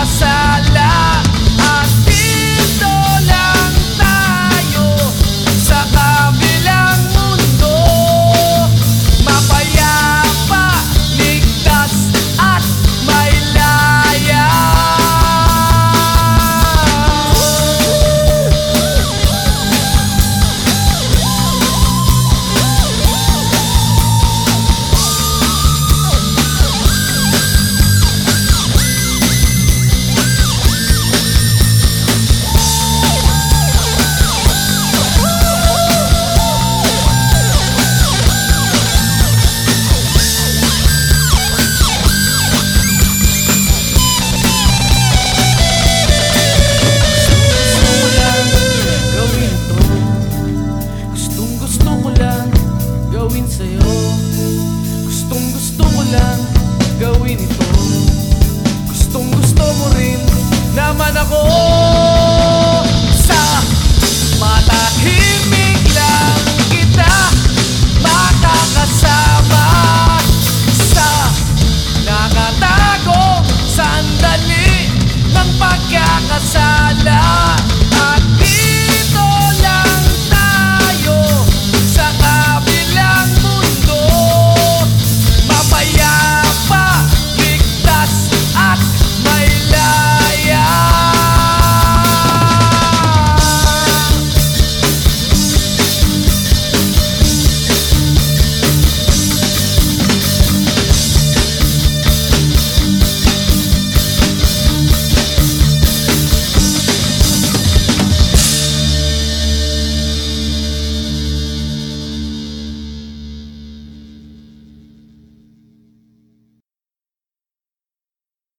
casa la sa'yo. Gustong gusto ko lang gawin ito. Gustong gusto mo rin naman ako.